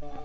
Bye.